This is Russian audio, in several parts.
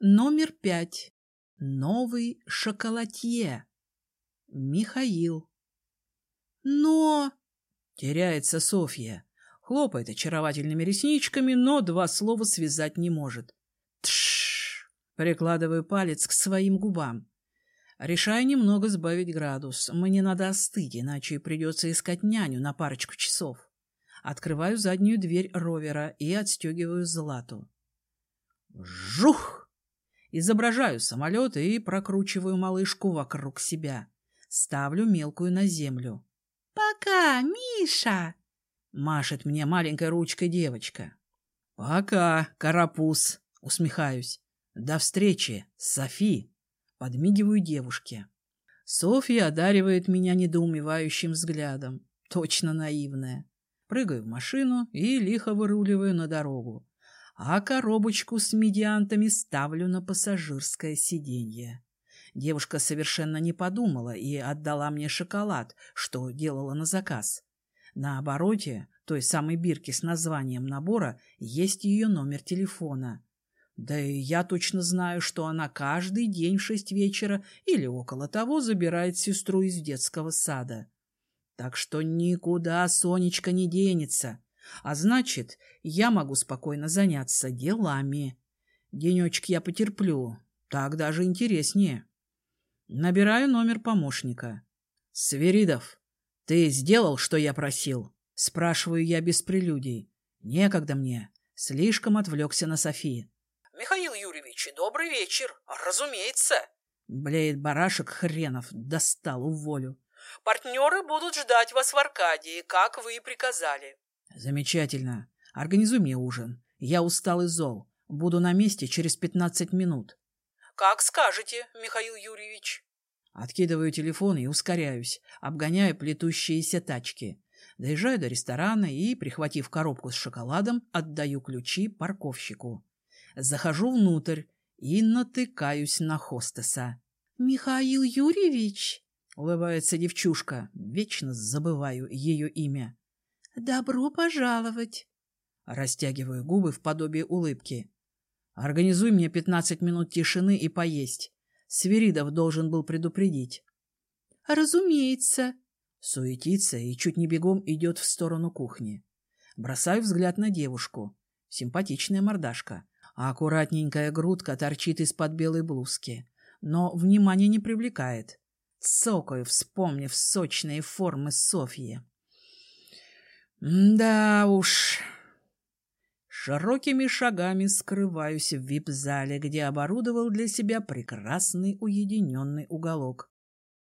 Номер пять. Новый шоколадье. Михаил. Но... Теряется Софья. Хлопает очаровательными ресничками, но два слова связать не может. Тш! Прикладываю палец к своим губам. Решаю немного сбавить градус. Мне надо остыть, иначе придется искать няню на парочку часов. Открываю заднюю дверь ровера и отстегиваю злату. Жух! Изображаю самолет и прокручиваю малышку вокруг себя. Ставлю мелкую на землю. «Пока, Миша!» — машет мне маленькой ручкой девочка. «Пока, карапуз!» — усмехаюсь. «До встречи, Софи!» — подмигиваю девушке. Софья одаривает меня недоумевающим взглядом. Точно наивная. Прыгаю в машину и лихо выруливаю на дорогу а коробочку с медиантами ставлю на пассажирское сиденье. Девушка совершенно не подумала и отдала мне шоколад, что делала на заказ. На обороте той самой бирки с названием набора есть ее номер телефона. Да и я точно знаю, что она каждый день в шесть вечера или около того забирает сестру из детского сада. Так что никуда Сонечка не денется. А значит, я могу спокойно заняться делами. Денечек я потерплю, так даже интереснее. Набираю номер помощника. Сверидов, ты сделал, что я просил? Спрашиваю я без прелюдий. Некогда мне. Слишком отвлекся на Софии. Михаил Юрьевич, добрый вечер. Разумеется. Блеет барашек хренов, достал уволю. Партнеры будут ждать вас в Аркадии, как вы и приказали. Замечательно. Организуй мне ужин. Я устал и зол. Буду на месте через пятнадцать минут. Как скажете, Михаил Юрьевич. Откидываю телефон и ускоряюсь, обгоняю плетущиеся тачки. Доезжаю до ресторана и, прихватив коробку с шоколадом, отдаю ключи парковщику. Захожу внутрь и натыкаюсь на хостеса. «Михаил Юрьевич?» — улыбается девчушка. Вечно забываю ее имя. «Добро пожаловать!» Растягиваю губы в подобие улыбки. «Организуй мне пятнадцать минут тишины и поесть. Свиридов должен был предупредить». «Разумеется!» Суетится и чуть не бегом идет в сторону кухни. Бросаю взгляд на девушку. Симпатичная мордашка. А аккуратненькая грудка торчит из-под белой блузки. Но внимание не привлекает. Цокаю, вспомнив сочные формы Софьи. Да уж. Широкими шагами скрываюсь в вип-зале, где оборудовал для себя прекрасный уединенный уголок.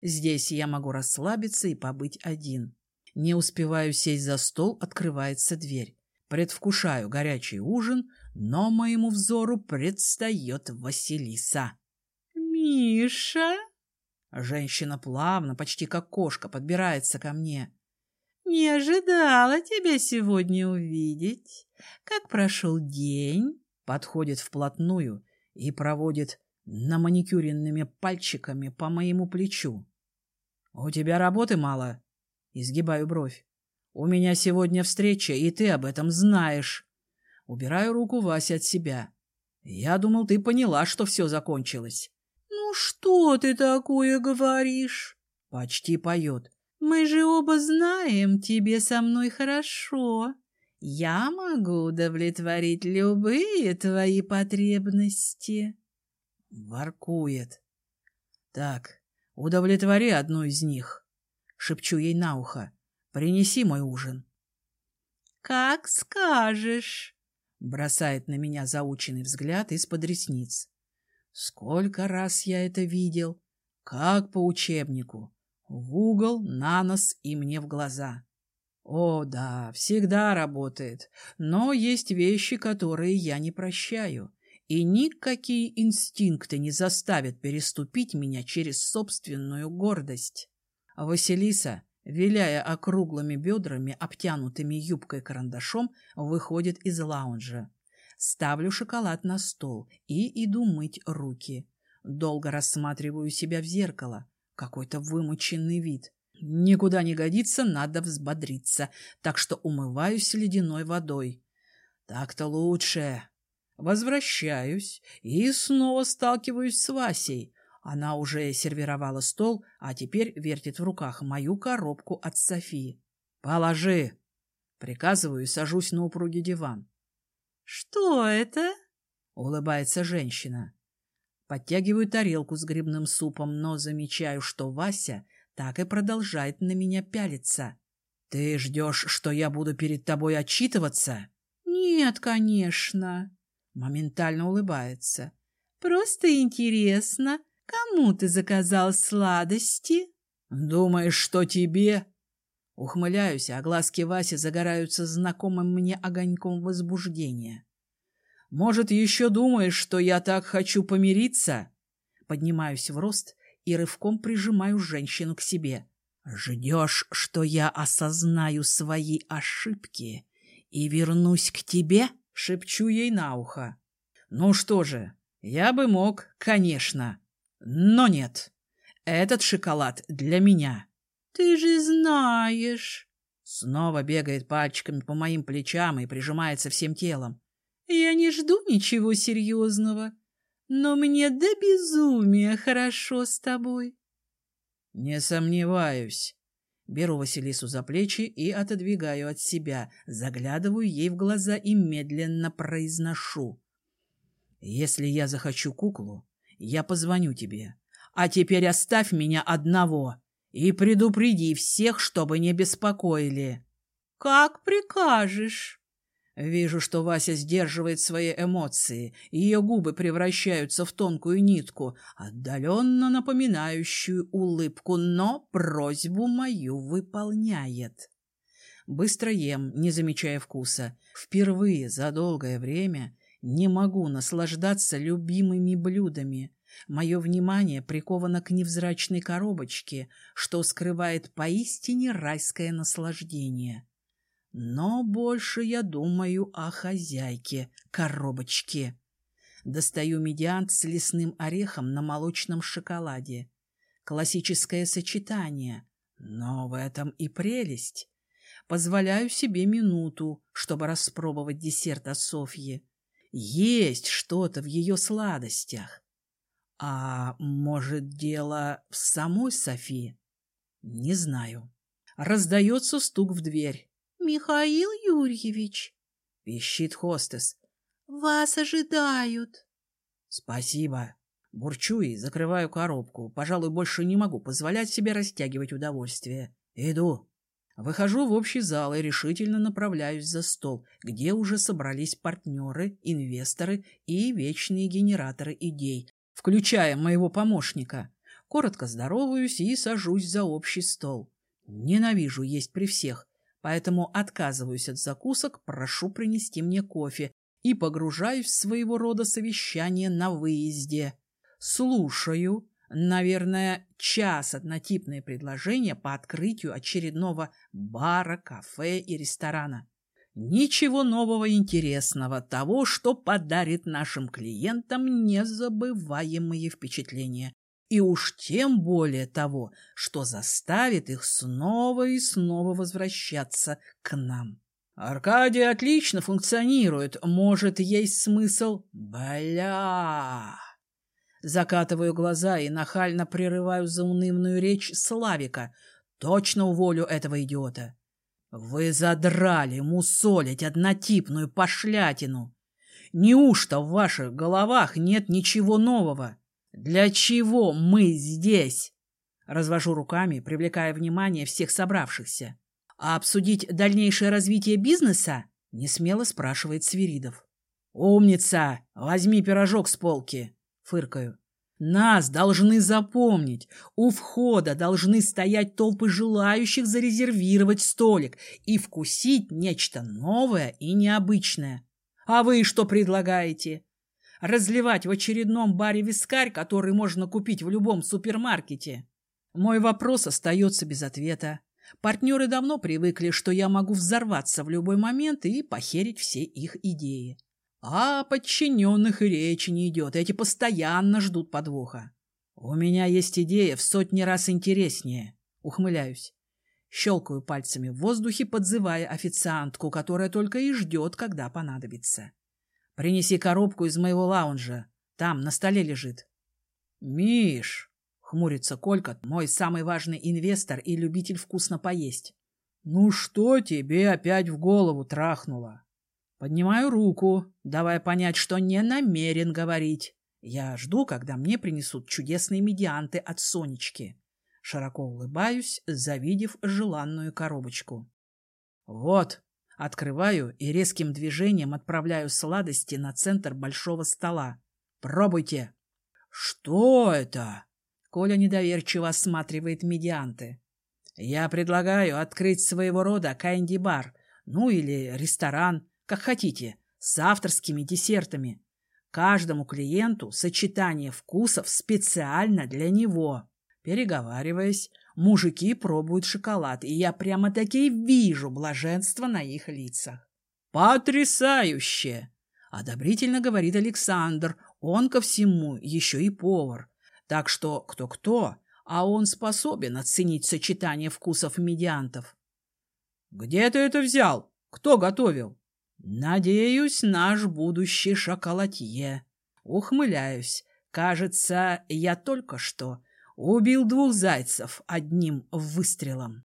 Здесь я могу расслабиться и побыть один. Не успеваю сесть за стол, открывается дверь. Предвкушаю горячий ужин, но моему взору предстает Василиса. «Миша?» Женщина плавно, почти как кошка, подбирается ко мне. «Не ожидала тебя сегодня увидеть. Как прошел день?» Подходит вплотную и проводит на маникюренными пальчиками по моему плечу. «У тебя работы мало?» Изгибаю бровь. «У меня сегодня встреча, и ты об этом знаешь». Убираю руку Васи от себя. «Я думал, ты поняла, что все закончилось». «Ну что ты такое говоришь?» Почти поет. Мы же оба знаем, тебе со мной хорошо. Я могу удовлетворить любые твои потребности. Воркует. Так, удовлетвори одну из них. Шепчу ей на ухо. Принеси мой ужин. Как скажешь. Бросает на меня заученный взгляд из-под ресниц. Сколько раз я это видел, как по учебнику. В угол, на нос и мне в глаза. О, да, всегда работает, но есть вещи, которые я не прощаю, и никакие инстинкты не заставят переступить меня через собственную гордость. Василиса, виляя округлыми бедрами, обтянутыми юбкой-карандашом, выходит из лаунжа. Ставлю шоколад на стол и иду мыть руки. Долго рассматриваю себя в зеркало. Какой-то вымученный вид. Никуда не годится, надо взбодриться, так что умываюсь ледяной водой. Так-то лучше. Возвращаюсь и снова сталкиваюсь с Васей. Она уже сервировала стол, а теперь вертит в руках мою коробку от Софии. «Положи!» Приказываю и сажусь на упругий диван. «Что это?» — улыбается женщина. Подтягиваю тарелку с грибным супом, но замечаю, что Вася так и продолжает на меня пялиться. «Ты ждешь, что я буду перед тобой отчитываться?» «Нет, конечно». Моментально улыбается. «Просто интересно, кому ты заказал сладости?» «Думаешь, что тебе?» Ухмыляюсь, а глазки Васи загораются знакомым мне огоньком возбуждения. «Может, еще думаешь, что я так хочу помириться?» Поднимаюсь в рост и рывком прижимаю женщину к себе. «Ждешь, что я осознаю свои ошибки и вернусь к тебе?» — шепчу ей на ухо. «Ну что же, я бы мог, конечно, но нет. Этот шоколад для меня». «Ты же знаешь...» Снова бегает пальчиками по моим плечам и прижимается всем телом. «Я не жду ничего серьезного, но мне до безумия хорошо с тобой». «Не сомневаюсь». Беру Василису за плечи и отодвигаю от себя, заглядываю ей в глаза и медленно произношу. «Если я захочу куклу, я позвоню тебе. А теперь оставь меня одного и предупреди всех, чтобы не беспокоили. — Как прикажешь. Вижу, что Вася сдерживает свои эмоции, ее губы превращаются в тонкую нитку, отдаленно напоминающую улыбку, но просьбу мою выполняет. Быстро ем, не замечая вкуса. Впервые за долгое время не могу наслаждаться любимыми блюдами. Мое внимание приковано к невзрачной коробочке, что скрывает поистине райское наслаждение. Но больше я думаю о хозяйке коробочки. Достаю медиант с лесным орехом на молочном шоколаде. Классическое сочетание, но в этом и прелесть. Позволяю себе минуту, чтобы распробовать десерт от Софьи. Есть что-то в ее сладостях. А может, дело в самой Софии? Не знаю. Раздается стук в дверь. «Михаил Юрьевич!» — пищит хостес. «Вас ожидают!» «Спасибо!» Бурчу и закрываю коробку. Пожалуй, больше не могу позволять себе растягивать удовольствие. Иду. Выхожу в общий зал и решительно направляюсь за стол, где уже собрались партнеры, инвесторы и вечные генераторы идей, включая моего помощника. Коротко здороваюсь и сажусь за общий стол. Ненавижу есть при всех, поэтому отказываюсь от закусок, прошу принести мне кофе и погружаюсь в своего рода совещание на выезде. Слушаю, наверное, час однотипные предложения по открытию очередного бара, кафе и ресторана. Ничего нового интересного, того, что подарит нашим клиентам незабываемые впечатления. И уж тем более того, что заставит их снова и снова возвращаться к нам. Аркадий отлично функционирует, может, есть смысл... Бля! Закатываю глаза и нахально прерываю заунывную речь Славика. Точно уволю этого идиота. Вы задрали мусолить однотипную пошлятину. Неужто в ваших головах нет ничего нового? Для чего мы здесь? Развожу руками, привлекая внимание всех собравшихся. А обсудить дальнейшее развитие бизнеса? Не смело спрашивает Свиридов. Умница! Возьми пирожок с полки. Фыркаю. Нас должны запомнить. У входа должны стоять толпы желающих зарезервировать столик и вкусить нечто новое и необычное. А вы что предлагаете? Разливать в очередном баре вискарь, который можно купить в любом супермаркете? Мой вопрос остается без ответа. Партнеры давно привыкли, что я могу взорваться в любой момент и похерить все их идеи. А подчиненных и речи не идет, эти постоянно ждут подвоха. У меня есть идея в сотни раз интереснее. Ухмыляюсь. Щелкаю пальцами в воздухе, подзывая официантку, которая только и ждет, когда понадобится. Принеси коробку из моего лаунжа. Там, на столе лежит. Миш, хмурится Колька, мой самый важный инвестор и любитель вкусно поесть. Ну что тебе опять в голову трахнуло? Поднимаю руку, давая понять, что не намерен говорить. Я жду, когда мне принесут чудесные медианты от Сонечки. Широко улыбаюсь, завидев желанную коробочку. Вот, открываю и резким движением отправляю сладости на центр большого стола. Пробуйте. Что это? Коля недоверчиво осматривает медианты. Я предлагаю открыть своего рода кэнди-бар, ну или ресторан, как хотите, с авторскими десертами. Каждому клиенту сочетание вкусов специально для него. Переговариваясь, мужики пробуют шоколад, и я прямо-таки вижу блаженство на их лицах. «Потрясающе!» — одобрительно говорит Александр. Он ко всему еще и повар. Так что кто-кто, а он способен оценить сочетание вкусов медиантов. «Где ты это взял? Кто готовил?» Надеюсь, наш будущий шоколадье. Ухмыляюсь. Кажется, я только что убил двух зайцев одним выстрелом.